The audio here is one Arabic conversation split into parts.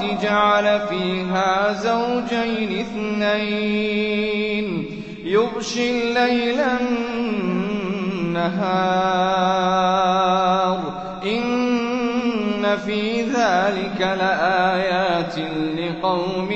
جعل فيها زوجين اثنين. يغشي الليل النهار. إن في ذلك لآيات لقوم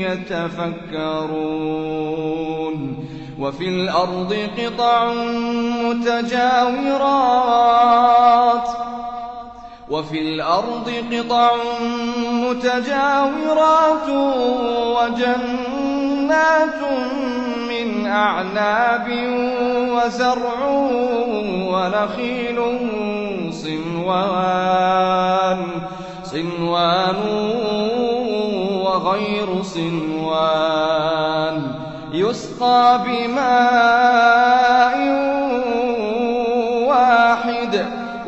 يتفكرون. وفي الأرض قطع متجاورات. وفي الأرض قطع متجاورات وجنات من أعناب وزرع ونخيل صنوان صنوان وغير صنوان يسقى بماء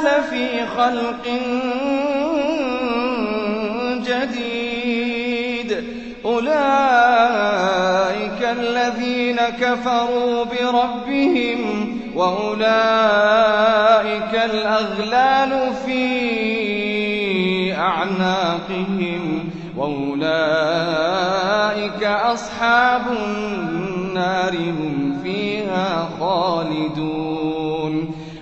لفي خلق جديد. أولئك الذين كفروا بربهم وأولئك الأغلال في أعناقهم وأولئك أصحاب النار هم فيها خالدون.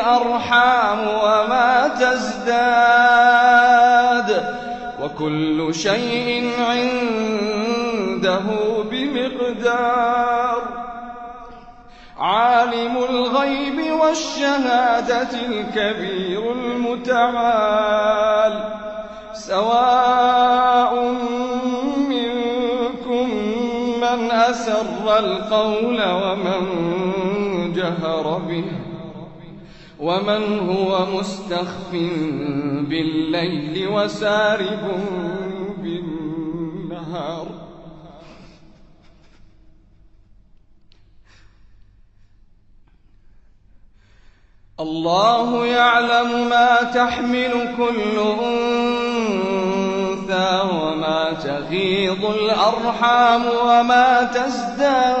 الأرحام وما تزداد وكل شيء عنده بمقدار. عالم الغيب والشهادة الكبير المتعال. سواء منكم من أسر القول ومن جهر به. ومن هو مستخف بالليل وسارب بالنهار. الله يعلم ما تحمل كل أنثى وما تغيض الأرحام وما تزداد.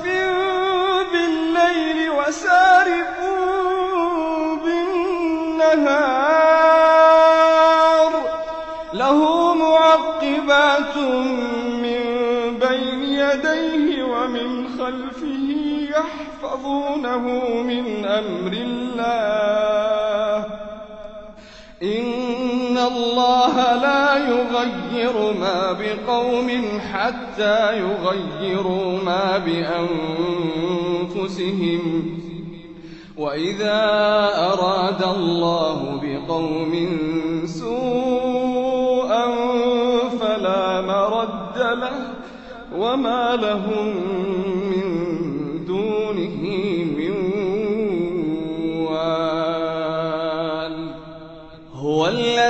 يحفظونه من أمر الله. إن الله لا يغير ما بقوم حتى يغيروا ما بأنفسهم. وإذا أراد الله بقوم سوءا فلا مرد له وما لهم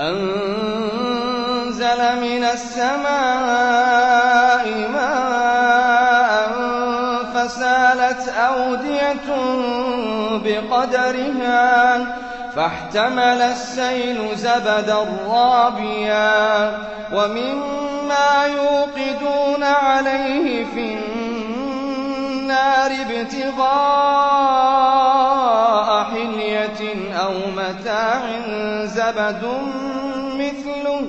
أنزل من السماء ماء فسالت أودية بقدرها فاحتمل السيل زبدا رابيا ومما يوقدون عليه في النار ابتغاء أو متاع زبد مثله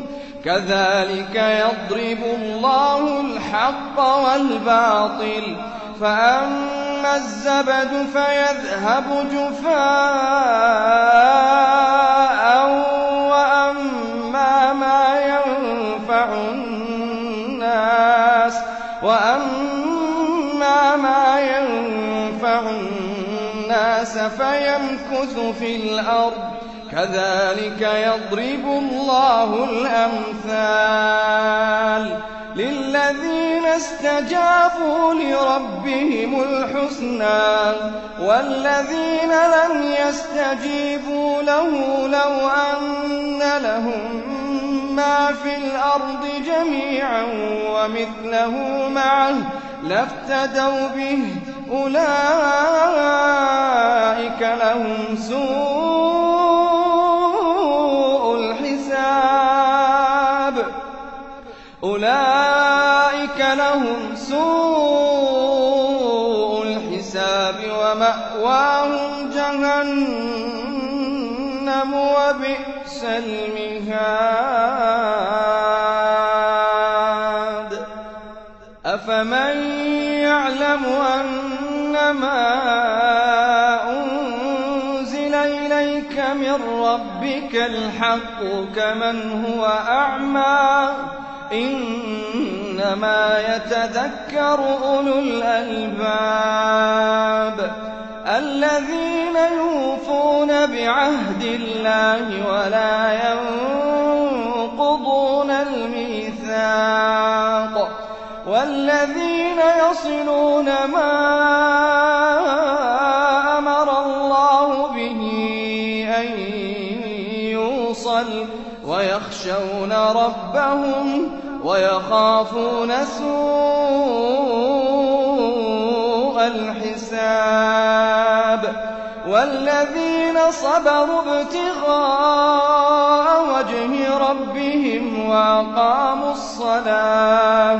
كذلك يضرب الله الحق والباطل فأما الزبد فيذهب جفاء وأما ما ينفع الناس الناس فيمكث في الأرض كذلك يضرب الله الأمثال للذين استجابوا لربهم الحسنى والذين لم يستجيبوا له لو أن لهم ما في الأرض جميعا ومثله معه لافتدوا به أولئك لهم سوء الحساب. أولئك لهم سوء الحساب ومأواهم جهنم وبئس المهاد. ربك الحق كمن هو أعمى. إنما يتذكر أولو الألباب الذين يوفون بعهد الله ولا ينقضون الميثاق والذين يصلون ما ويخشون ربهم ويخافون سوء الحساب والذين صبروا ابتغاء وجه ربهم وأقاموا الصلاة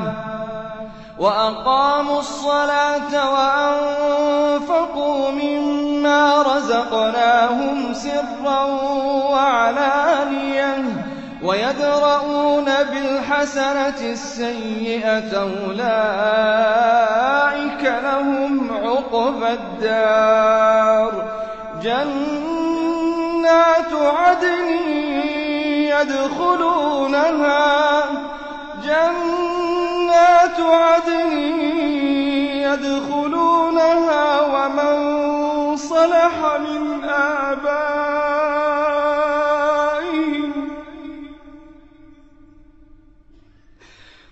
وأقاموا الصلاة وأنفقوا مما رزقناهم سرا وعلانية ويدرؤون بالحسنة السيئة أولئك لهم عقبى الدار. جنات عدن يدخلونها. جنات عدن يدخلونها ومن صلح من آبائهم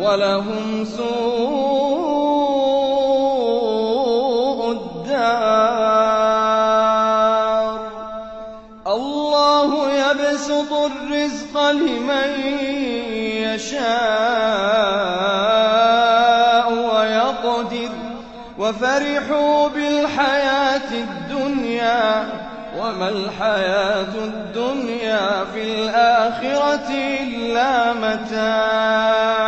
ولهم سوء الدار. الله يبسط الرزق لمن يشاء ويقدر. وفرحوا بالحياة الدنيا. وما الحياة الدنيا في الآخرة إلا متاع.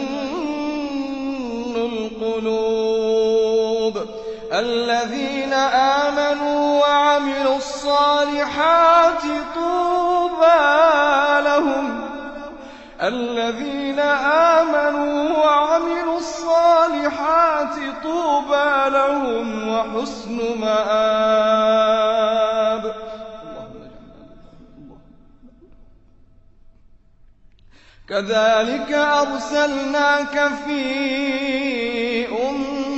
القلوب. الذين آمنوا وعملوا الصالحات طوبى لهم. الذين آمنوا وعملوا الصالحات طوبى لهم وحسن مآب. كذلك أرسلناك في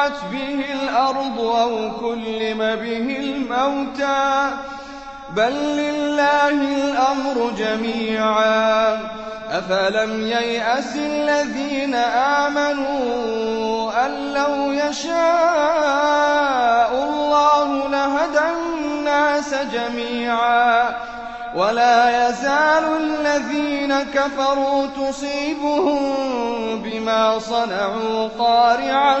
قطعت به الأرض أو كلم به الموتى. بل لله الأمر جميعا. أفلم ييأس الذين آمنوا أن لو يشاء الله لهدى الناس جميعا. ولا يزال الذين كفروا تصيبهم بما صنعوا قارعة.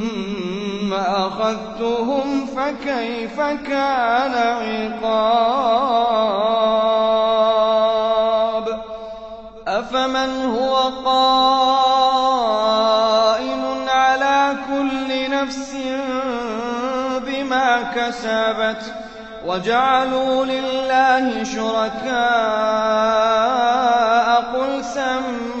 أخذتهم فكيف كان عقاب؟ أفمن هو قائم على كل نفس بما كسبت وجعلوا لله شركاء؟ قل سموهم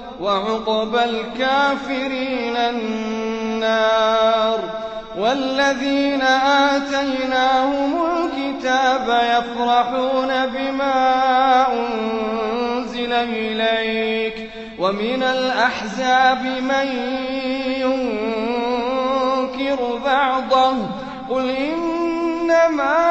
وعقبى الكافرين النار والذين آتيناهم الكتاب يفرحون بما أنزل إليك ومن الأحزاب من ينكر بعضه قل إنما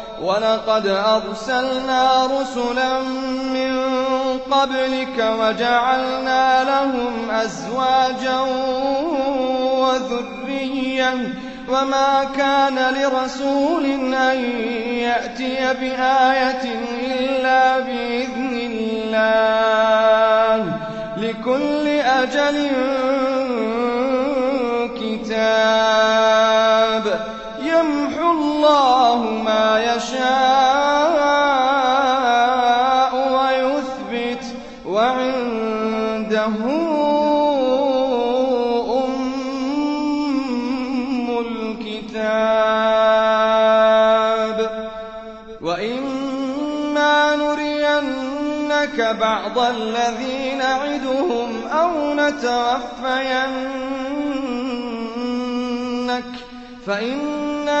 ولقد أرسلنا رسلا من قبلك وجعلنا لهم أزواجا وذريا وما كان لرسول أن يأتي بآية إلا بإذن الله لكل أجل كتاب الله ما يشاء ويثبت وعنده أم الكتاب. وإما نرينك بعض الذي نعدهم أو نتوفينك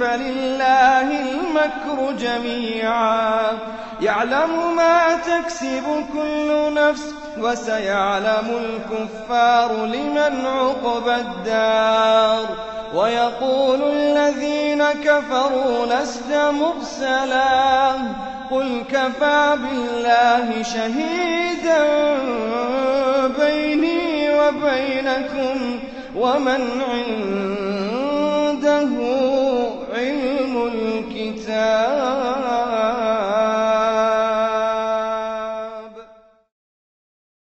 فلله المكر جميعا. يعلم ما تكسب كل نفس وسيعلم الكفار لمن عقبى الدار. ويقول الذين كفروا لست مرسلا. قل كفى بالله شهيدا بيني وبينكم ومن عنده الْكِتَابَ.